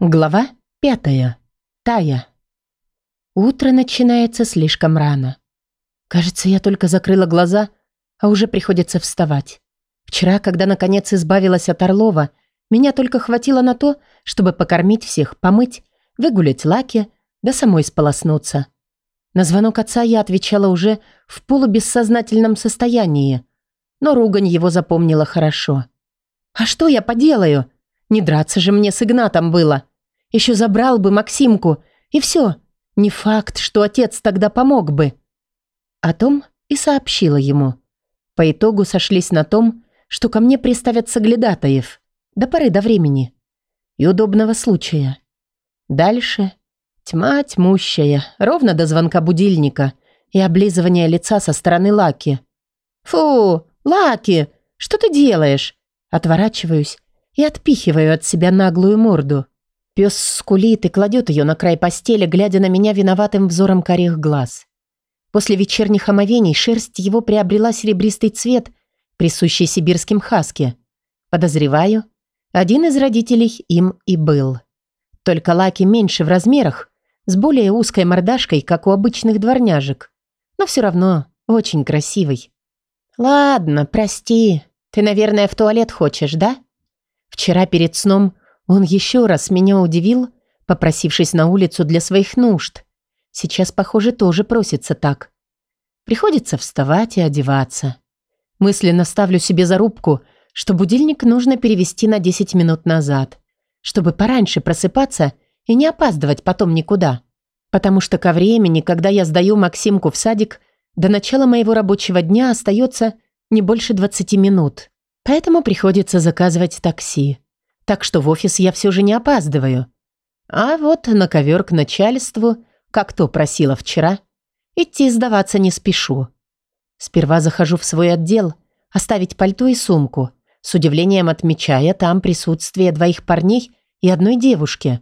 Глава пятая. Тая. Утро начинается слишком рано. Кажется, я только закрыла глаза, а уже приходится вставать. Вчера, когда наконец избавилась от Орлова, меня только хватило на то, чтобы покормить всех, помыть, выгулять лаки, да самой сполоснуться. На звонок отца я отвечала уже в полубессознательном состоянии, но ругань его запомнила хорошо. «А что я поделаю? Не драться же мне с Игнатом было!» Еще забрал бы Максимку, и все. Не факт, что отец тогда помог бы. О том и сообщила ему. По итогу сошлись на том, что ко мне приставят соглядатаев. До поры до времени. И удобного случая. Дальше тьма тьмущая, ровно до звонка будильника и облизывания лица со стороны Лаки. «Фу, Лаки, что ты делаешь?» Отворачиваюсь и отпихиваю от себя наглую морду. Пес скулит и кладет ее на край постели, глядя на меня виноватым взором корих глаз. После вечерних омовений шерсть его приобрела серебристый цвет, присущий сибирским хаски. Подозреваю, один из родителей им и был. Только Лаки меньше в размерах, с более узкой мордашкой, как у обычных дворняжек. Но все равно очень красивый. «Ладно, прости. Ты, наверное, в туалет хочешь, да?» Вчера перед сном он еще раз меня удивил, попросившись на улицу для своих нужд. Сейчас, похоже, тоже просится так. Приходится вставать и одеваться. Мысленно ставлю себе зарубку, что будильник нужно перевести на 10 минут назад, чтобы пораньше просыпаться и не опаздывать потом никуда. Потому что ко времени, когда я сдаю Максимку в садик, до начала моего рабочего дня остается не больше 20 минут. Поэтому приходится заказывать такси так что в офис я все же не опаздываю. А вот на ковер к начальству, как то просила вчера, идти сдаваться не спешу. Сперва захожу в свой отдел, оставить пальто и сумку, с удивлением отмечая там присутствие двоих парней и одной девушки.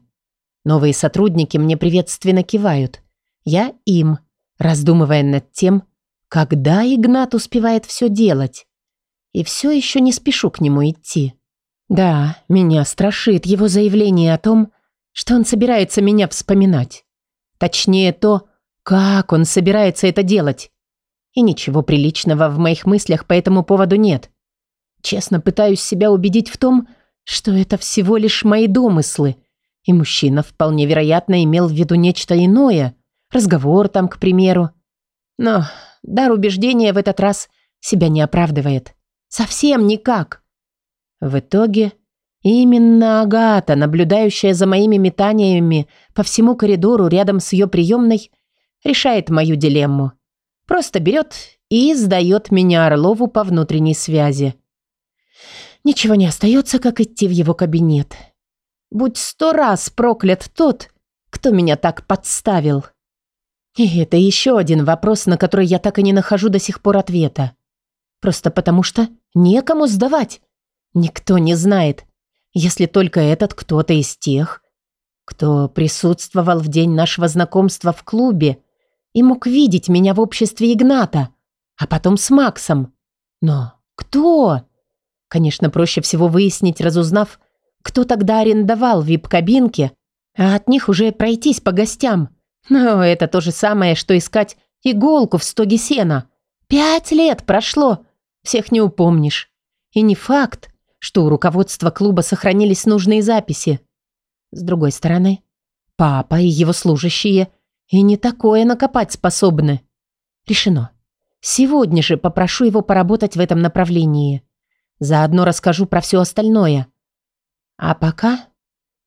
Новые сотрудники мне приветственно кивают. Я им, раздумывая над тем, когда Игнат успевает все делать. И все еще не спешу к нему идти. Да, меня страшит его заявление о том, что он собирается меня вспоминать. Точнее то, как он собирается это делать. И ничего приличного в моих мыслях по этому поводу нет. Честно пытаюсь себя убедить в том, что это всего лишь мои домыслы, и мужчина вполне вероятно имел в виду нечто иное, разговор там, к примеру. Но дар убеждения в этот раз себя не оправдывает. Совсем никак. В итоге именно Агата, наблюдающая за моими метаниями по всему коридору рядом с ее приемной, решает мою дилемму. Просто берет и сдает меня Орлову по внутренней связи. Ничего не остается, как идти в его кабинет. Будь сто раз проклят тот, кто меня так подставил. И это еще один вопрос, на который я так и не нахожу до сих пор ответа. Просто потому что некому сдавать. Никто не знает, если только этот кто-то из тех, кто присутствовал в день нашего знакомства в клубе и мог видеть меня в обществе Игната, а потом с Максом. Но кто? Конечно, проще всего выяснить, разузнав, кто тогда арендовал вип-кабинки, а от них уже пройтись по гостям. Но это то же самое, что искать иголку в стоге сена. Пять лет прошло, всех не упомнишь. И не факт, что у руководства клуба сохранились нужные записи. С другой стороны, папа и его служащие и не такое накопать способны. Решено. Сегодня же попрошу его поработать в этом направлении. Заодно расскажу про все остальное. А пока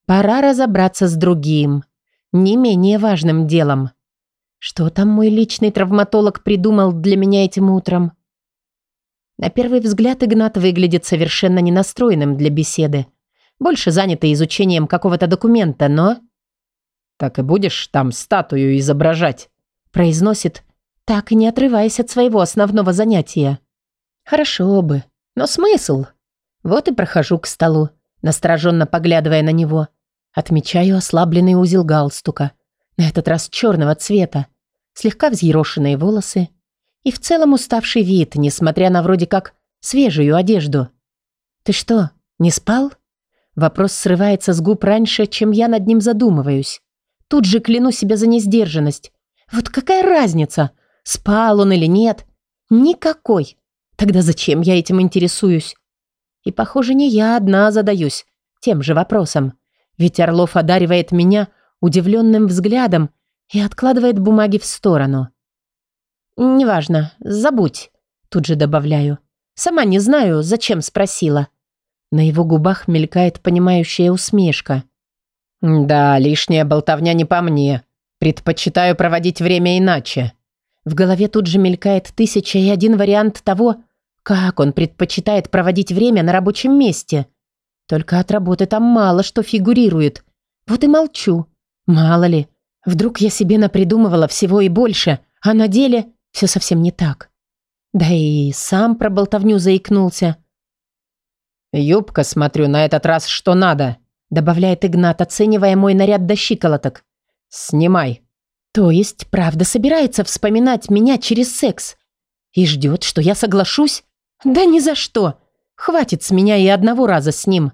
пора разобраться с другим, не менее важным делом. Что там мой личный травматолог придумал для меня этим утром? На первый взгляд Игнат выглядит совершенно ненастроенным для беседы. Больше занятый изучением какого-то документа, но... «Так и будешь там статую изображать?» произносит, так и не отрываясь от своего основного занятия. «Хорошо бы, но смысл?» Вот и прохожу к столу, настороженно поглядывая на него. Отмечаю ослабленный узел галстука, на этот раз черного цвета, слегка взъерошенные волосы, и в целом уставший вид, несмотря на вроде как свежую одежду. «Ты что, не спал?» Вопрос срывается с губ раньше, чем я над ним задумываюсь. Тут же кляну себя за несдержанность. Вот какая разница, спал он или нет? Никакой. Тогда зачем я этим интересуюсь? И, похоже, не я одна задаюсь тем же вопросом. Ведь Орлов одаривает меня удивленным взглядом и откладывает бумаги в сторону. «Неважно, забудь», — тут же добавляю. «Сама не знаю, зачем спросила». На его губах мелькает понимающая усмешка. «Да, лишняя болтовня не по мне. Предпочитаю проводить время иначе». В голове тут же мелькает тысяча и один вариант того, как он предпочитает проводить время на рабочем месте. Только от работы там мало что фигурирует. Вот и молчу. Мало ли, вдруг я себе напридумывала всего и больше, а на деле все совсем не так. Да и сам про болтовню заикнулся. «Юбка, смотрю, на этот раз что надо», добавляет Игнат, оценивая мой наряд до щиколоток. «Снимай». То есть, правда, собирается вспоминать меня через секс и ждет, что я соглашусь? Да ни за что. Хватит с меня и одного раза с ним.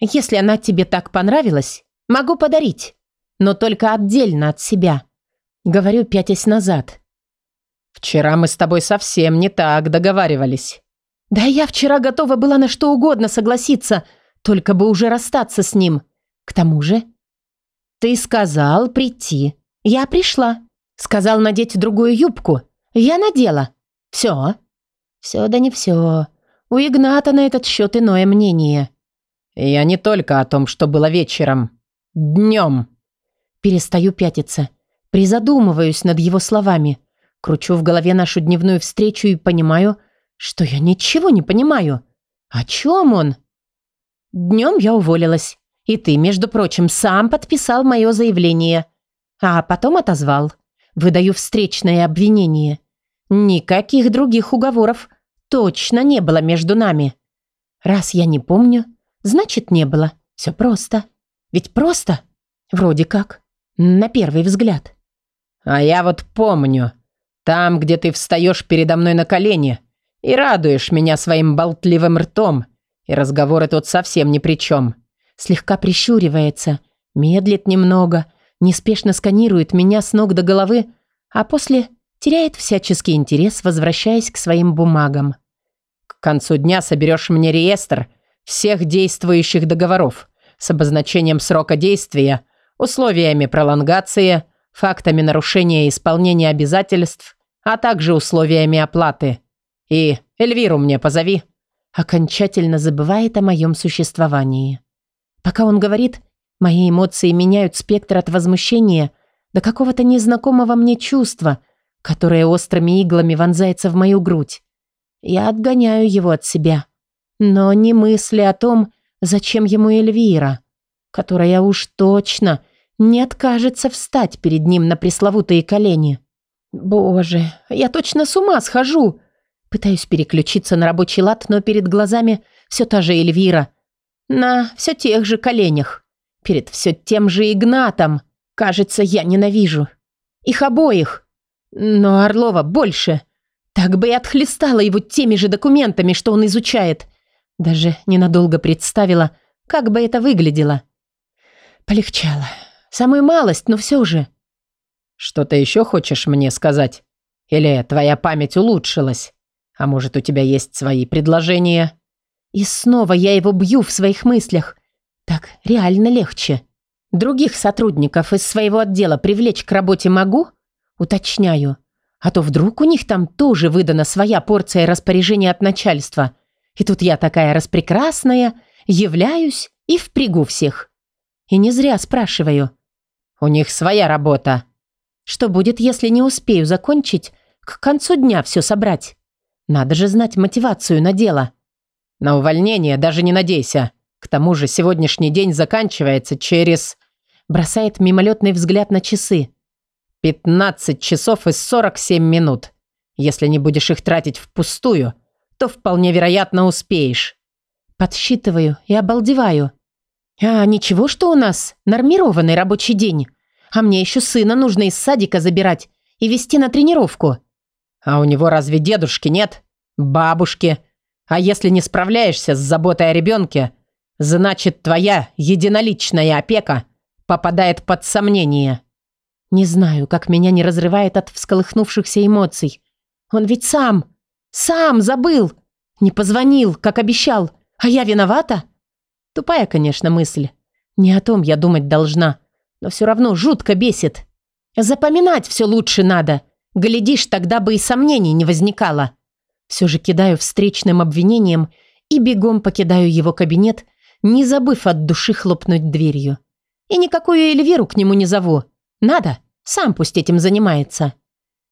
Если она тебе так понравилась, могу подарить, но только отдельно от себя. Говорю, пятясь назад. Вчера мы с тобой совсем не так договаривались. Да я вчера готова была на что угодно согласиться, только бы уже расстаться с ним. К тому же... Ты сказал прийти. Я пришла. Сказал надеть другую юбку. Я надела. Все. Все да не все. У Игната на этот счет иное мнение. Я не только о том, что было вечером. Днем. Перестаю пятиться. Призадумываюсь над его словами. Кручу в голове нашу дневную встречу и понимаю, что я ничего не понимаю. О чем он? Днем я уволилась. И ты, между прочим, сам подписал мое заявление. А потом отозвал. Выдаю встречное обвинение. Никаких других уговоров точно не было между нами. Раз я не помню, значит, не было. Все просто. Ведь просто? Вроде как. На первый взгляд. А я вот помню. Там, где ты встаешь передо мной на колени и радуешь меня своим болтливым ртом, и разговор этот совсем ни при чем. Слегка прищуривается, медлит немного, неспешно сканирует меня с ног до головы, а после теряет всяческий интерес, возвращаясь к своим бумагам. К концу дня соберешь мне реестр всех действующих договоров с обозначением срока действия, условиями пролонгации, фактами нарушения исполнения обязательств а также условиями оплаты. И Эльвиру мне позови». Окончательно забывает о моем существовании. Пока он говорит, мои эмоции меняют спектр от возмущения до какого-то незнакомого мне чувства, которое острыми иглами вонзается в мою грудь. Я отгоняю его от себя. Но не мысли о том, зачем ему Эльвира, которая уж точно не откажется встать перед ним на пресловутые колени. Боже, я точно с ума схожу. Пытаюсь переключиться на рабочий лад, но перед глазами все та же Эльвира. На все тех же коленях. Перед все тем же Игнатом. Кажется, я ненавижу. Их обоих. Но Орлова больше. Так бы и отхлестала его теми же документами, что он изучает. Даже ненадолго представила, как бы это выглядело. Полегчало. Самую малость, но все же. «Что-то еще хочешь мне сказать? Или твоя память улучшилась? А может, у тебя есть свои предложения?» И снова я его бью в своих мыслях. Так реально легче. Других сотрудников из своего отдела привлечь к работе могу? Уточняю. А то вдруг у них там тоже выдана своя порция распоряжения от начальства. И тут я такая распрекрасная, являюсь и впрягу всех. И не зря спрашиваю. «У них своя работа», что будет, если не успею закончить, к концу дня все собрать? Надо же знать мотивацию на дело. На увольнение даже не надейся. К тому же сегодняшний день заканчивается через... Бросает мимолетный взгляд на часы. 15 часов и 47 минут. Если не будешь их тратить впустую, то вполне вероятно успеешь. Подсчитываю и обалдеваю. А ничего, что у нас нормированный рабочий день. А мне еще сына нужно из садика забирать и вести на тренировку. А у него разве дедушки нет? Бабушки? А если не справляешься с заботой о ребенке, Значит, твоя единоличная опека попадает под сомнение. Не знаю, как меня не разрывает от всколыхнувшихся эмоций. Он ведь сам, сам забыл. Не позвонил, как обещал. А я виновата? Тупая, конечно, мысль. Не о том я думать должна. Но все равно жутко бесит. Запоминать все лучше надо. Глядишь, тогда бы и сомнений не возникало. Все же кидаю встречным обвинением и бегом покидаю его кабинет, не забыв от души хлопнуть дверью. И никакую Эльвиру к нему не зову. Надо, сам пусть этим занимается.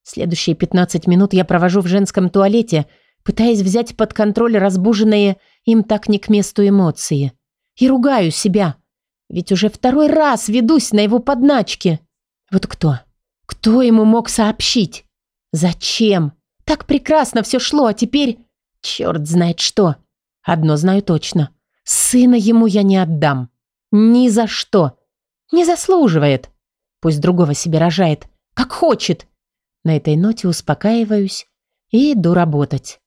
Следующие 15 минут я провожу в женском туалете, пытаясь взять под контроль разбуженные им так не к месту эмоции. И ругаю себя. Ведь уже второй раз ведусь на его подначки. Вот кто? Кто ему мог сообщить? Зачем? Так прекрасно все шло, а теперь... Черт знает что. Одно знаю точно. Сына ему я не отдам. Ни за что. Не заслуживает. Пусть другого себе рожает, как хочет. На этой ноте успокаиваюсь и иду работать.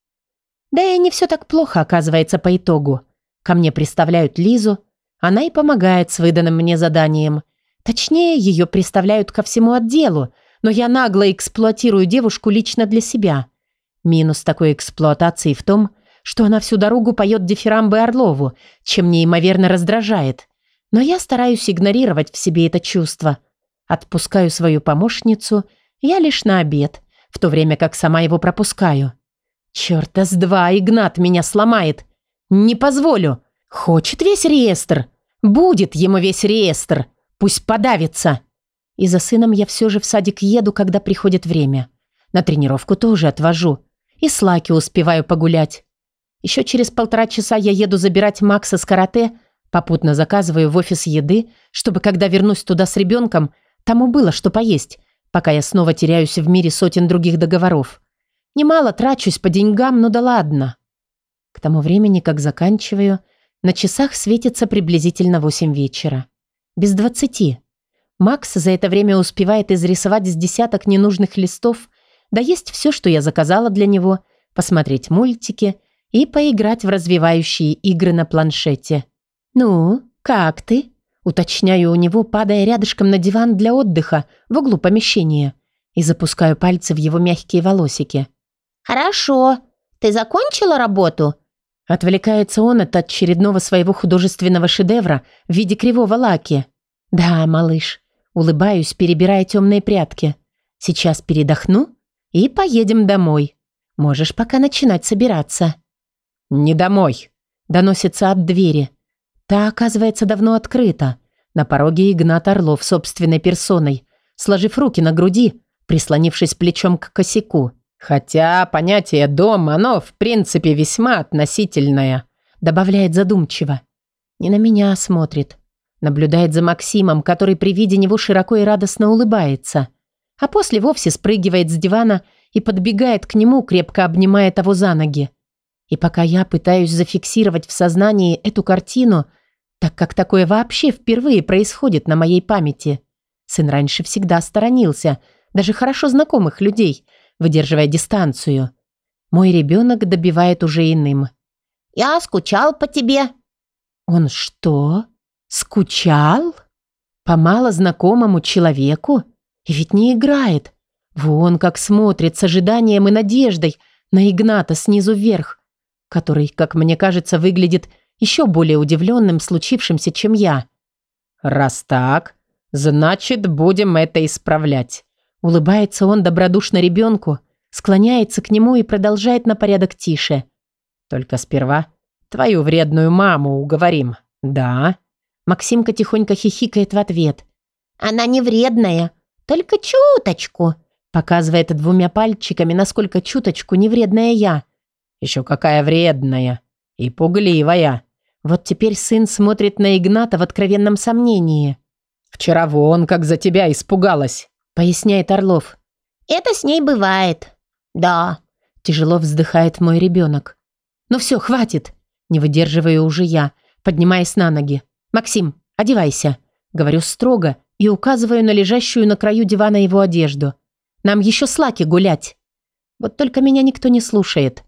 Да и не все так плохо, оказывается, по итогу. Ко мне представляют Лизу, она и помогает с выданным мне заданием. Точнее, ее представляют ко всему отделу, но я нагло эксплуатирую девушку лично для себя. Минус такой эксплуатации в том, что она всю дорогу поет дифирамбы Орлову, чем неимоверно раздражает. Но я стараюсь игнорировать в себе это чувство. Отпускаю свою помощницу я лишь на обед, в то время как сама его пропускаю. Чёрта с два, Игнат меня сломает. Не позволю. Хочет весь реестр. Будет ему весь реестр. Пусть подавится. И за сыном я все же в садик еду, когда приходит время. На тренировку тоже отвожу. И с Лаки успеваю погулять. Еще через полтора часа я еду забирать Макса с карате, попутно заказываю в офис еды, чтобы, когда вернусь туда с ребенком, тому было что поесть, пока я снова теряюсь в мире сотен других договоров. Немало трачусь по деньгам, но да ладно. К тому времени, как заканчиваю, на часах светится приблизительно восемь вечера. Без двадцати. Макс за это время успевает изрисовать с десяток ненужных листов, да есть все, что я заказала для него, посмотреть мультики и поиграть в развивающие игры на планшете. «Ну, как ты?» Уточняю у него, падая рядышком на диван для отдыха в углу помещения и запускаю пальцы в его мягкие волосики. «Хорошо. Ты закончила работу?» Отвлекается он от очередного своего художественного шедевра в виде кривого лаки. «Да, малыш». Улыбаюсь, перебирая темные прятки. «Сейчас передохну и поедем домой. Можешь пока начинать собираться». «Не домой», — доносится от двери. Та, оказывается, давно открыта. На пороге Игнат Орлов собственной персоной, сложив руки на груди, прислонившись плечом к косяку. «Хотя понятие «дом», оно, в принципе, весьма относительное», добавляет задумчиво. Не на меня смотрит. Наблюдает за Максимом, который при виде него широко и радостно улыбается. А после вовсе спрыгивает с дивана и подбегает к нему, крепко обнимая того за ноги. И пока я пытаюсь зафиксировать в сознании эту картину – так как такое вообще впервые происходит на моей памяти. Сын раньше всегда сторонился, даже хорошо знакомых людей, выдерживая дистанцию. Мой ребенок добивает уже иным. «Я скучал по тебе». «Он что? Скучал? По малознакомому человеку? И ведь не играет. Вон как смотрит с ожиданием и надеждой на Игната снизу вверх, который, как мне кажется, выглядит еще более удивленным случившимся, чем я. «Раз так, значит, будем это исправлять». Улыбается он добродушно ребенку, склоняется к нему и продолжает на порядок тише. «Только сперва твою вредную маму уговорим, да?» Максимка тихонько хихикает в ответ. «Она не вредная, только чуточку», показывает двумя пальчиками, насколько чуточку не вредная я. «Еще какая вредная и пугливая», вот теперь сын смотрит на Игната в откровенном сомнении. «Вчера вон как за тебя испугалась», — поясняет Орлов. «Это с ней бывает. Да». Тяжело вздыхает мой ребенок. «Ну все, хватит!» Не выдерживаю уже я, поднимаясь на ноги. «Максим, одевайся!» Говорю строго и указываю на лежащую на краю дивана его одежду. «Нам еще с Лаки гулять!» Вот только меня никто не слушает.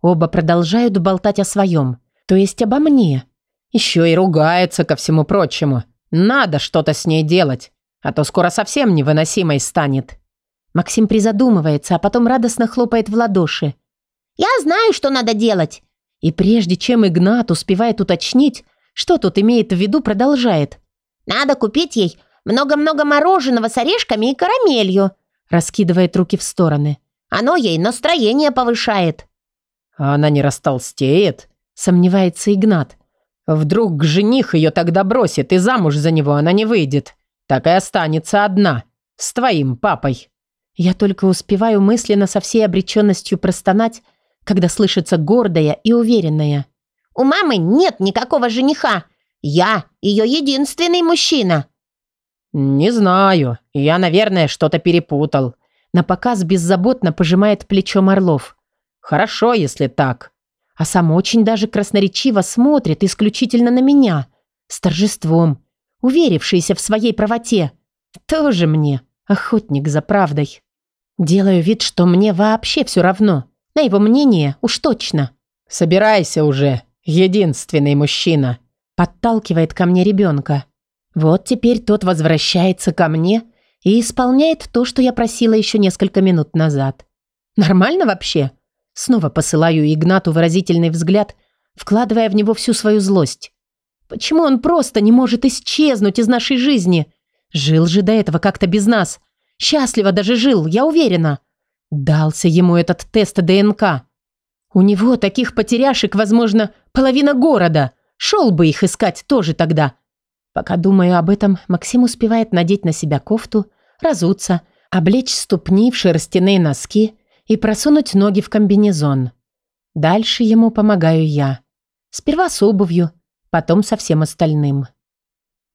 Оба продолжают болтать о своем то есть обо мне. Еще и ругается ко всему прочему. Надо что-то с ней делать, а то скоро совсем невыносимой станет. Максим призадумывается, а потом радостно хлопает в ладоши. «Я знаю, что надо делать!» И прежде чем Игнат успевает уточнить, что тут имеет в виду, продолжает. «Надо купить ей много-много мороженого с орешками и карамелью!» Раскидывает руки в стороны. «Оно ей настроение повышает!» «А она не растолстеет?» Сомневается Игнат. «Вдруг жених ее тогда бросит, и замуж за него она не выйдет. Так и останется одна. С твоим папой». Я только успеваю мысленно со всей обреченностью простонать, когда слышится гордая и уверенная. «У мамы нет никакого жениха. Я ее единственный мужчина». «Не знаю. Я, наверное, что-то перепутал». На показ беззаботно пожимает плечом Орлов. «Хорошо, если так». А сам очень даже красноречиво смотрит исключительно на меня. С торжеством. Уверившийся в своей правоте. Тоже мне охотник за правдой. Делаю вид, что мне вообще все равно. На его мнение уж точно. «Собирайся уже, единственный мужчина», подталкивает ко мне ребенка. Вот теперь тот возвращается ко мне и исполняет то, что я просила еще несколько минут назад. Нормально вообще? Снова посылаю Игнату выразительный взгляд, вкладывая в него всю свою злость. Почему он просто не может исчезнуть из нашей жизни? Жил же до этого как-то без нас. Счастливо даже жил, я уверена. Дался ему этот тест ДНК. У него таких потеряшек, возможно, половина города. Шел бы их искать тоже тогда. Пока думаю об этом, Максим успевает надеть на себя кофту, разуться, облечь ступни в шерстяные носки и просунуть ноги в комбинезон. Дальше ему помогаю я. Сперва с обувью, потом со всем остальным.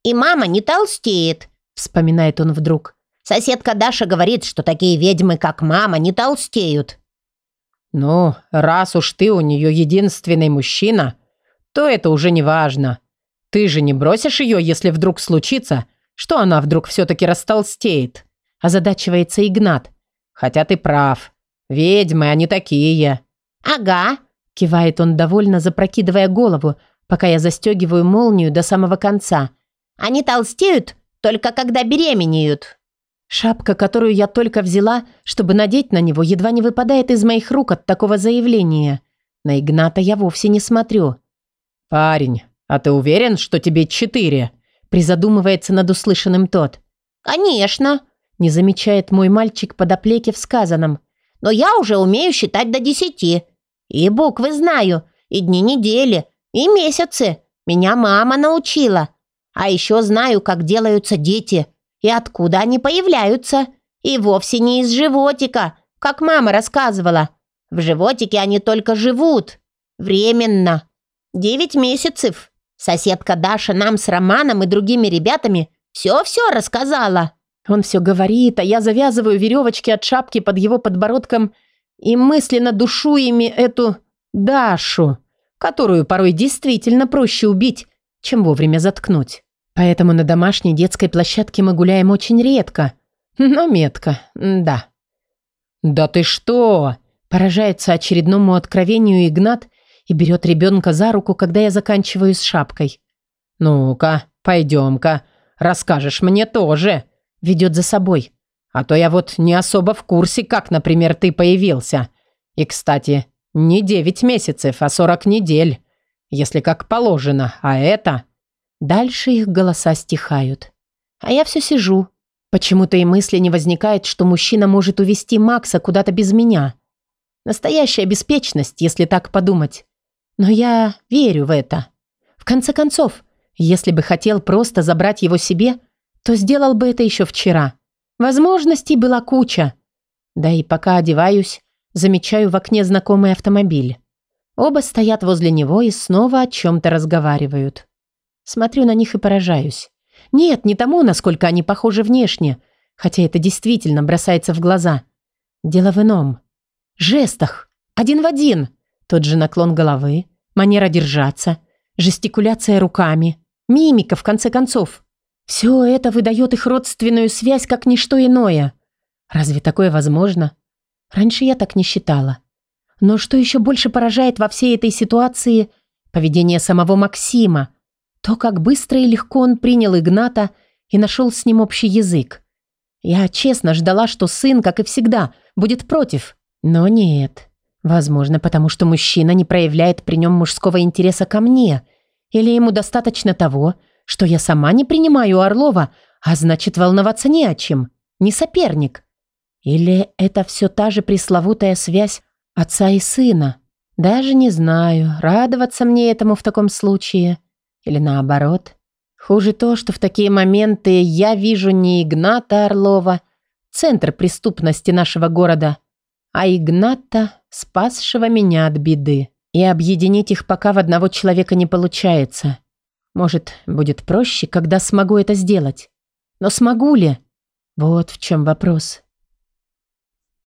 «И мама не толстеет», — вспоминает он вдруг. Соседка Даша говорит, что такие ведьмы, как мама, не толстеют». «Ну, раз уж ты у нее единственный мужчина, то это уже не важно. Ты же не бросишь ее, если вдруг случится, что она вдруг все-таки растолстеет», озадачивается Игнат. «Хотя ты прав. Ведьмы, они такие». «Ага», кивает он довольно, запрокидывая голову, пока я застегиваю молнию до самого конца. «Они толстеют только когда беременеют». Шапка, которую я только взяла, чтобы надеть на него, едва не выпадает из моих рук от такого заявления. На Игната я вовсе не смотрю. «Парень, а ты уверен, что тебе четыре?» Призадумывается над услышанным тот. «Конечно!» Не замечает мой мальчик подоплеки в сказанном. «Но я уже умею считать до десяти. И буквы знаю, и дни недели, и месяцы. Меня мама научила. А еще знаю, как делаются дети и откуда они появляются. И вовсе не из животика, как мама рассказывала. В животике они только живут. Временно. Девять месяцев. Соседка Даша нам с Романом и другими ребятами все-все рассказала. Он все говорит, а я завязываю веревочки от шапки под его подбородком и мысленно душу ими эту Дашу, которую порой действительно проще убить, чем вовремя заткнуть. Поэтому на домашней детской площадке мы гуляем очень редко. Но метко, да. «Да ты что?» Поражается очередному откровению Игнат и берет ребенка за руку, когда я заканчиваю с шапкой. «Ну-ка, пойдем-ка, расскажешь мне тоже», ведет за собой. «А то я вот не особо в курсе, как, например, ты появился. И, кстати, не девять месяцев, а сорок недель, если как положено, а это...» Дальше их голоса стихают. А я все сижу. Почему-то и мысли не возникает, что мужчина может увести Макса куда-то без меня. Настоящая беспечность, если так подумать. Но я верю в это. В конце концов, если бы хотел просто забрать его себе, то сделал бы это еще вчера. Возможностей была куча. Да и пока одеваюсь, замечаю в окне знакомый автомобиль. Оба стоят возле него и снова о чем-то разговаривают. Смотрю на них и поражаюсь. Нет, не тому, насколько они похожи внешне, хотя это действительно бросается в глаза. Дело в ином. Жестах. Один в один. Тот же наклон головы, манера держаться, жестикуляция руками, мимика, в конце концов. Все это выдает их родственную связь как ничто иное. Разве такое возможно? Раньше я так не считала. Но что еще больше поражает во всей этой ситуации – поведение самого Максима – То, как быстро и легко он принял Игната и нашел с ним общий язык. Я честно ждала, что сын, как и всегда, будет против. Но нет. Возможно, потому что мужчина не проявляет при нем мужского интереса ко мне. Или ему достаточно того, что я сама не принимаю Орлова, а значит, волноваться не о чем. Не соперник. Или это все та же пресловутая связь отца и сына. Даже не знаю, радоваться мне этому в таком случае. Или наоборот. Хуже то, что в такие моменты я вижу не Игната Орлова, центр преступности нашего города, а Игната, спасшего меня от беды. И объединить их пока в одного человека не получается. Может, будет проще, когда смогу это сделать. Но смогу ли? Вот в чем вопрос.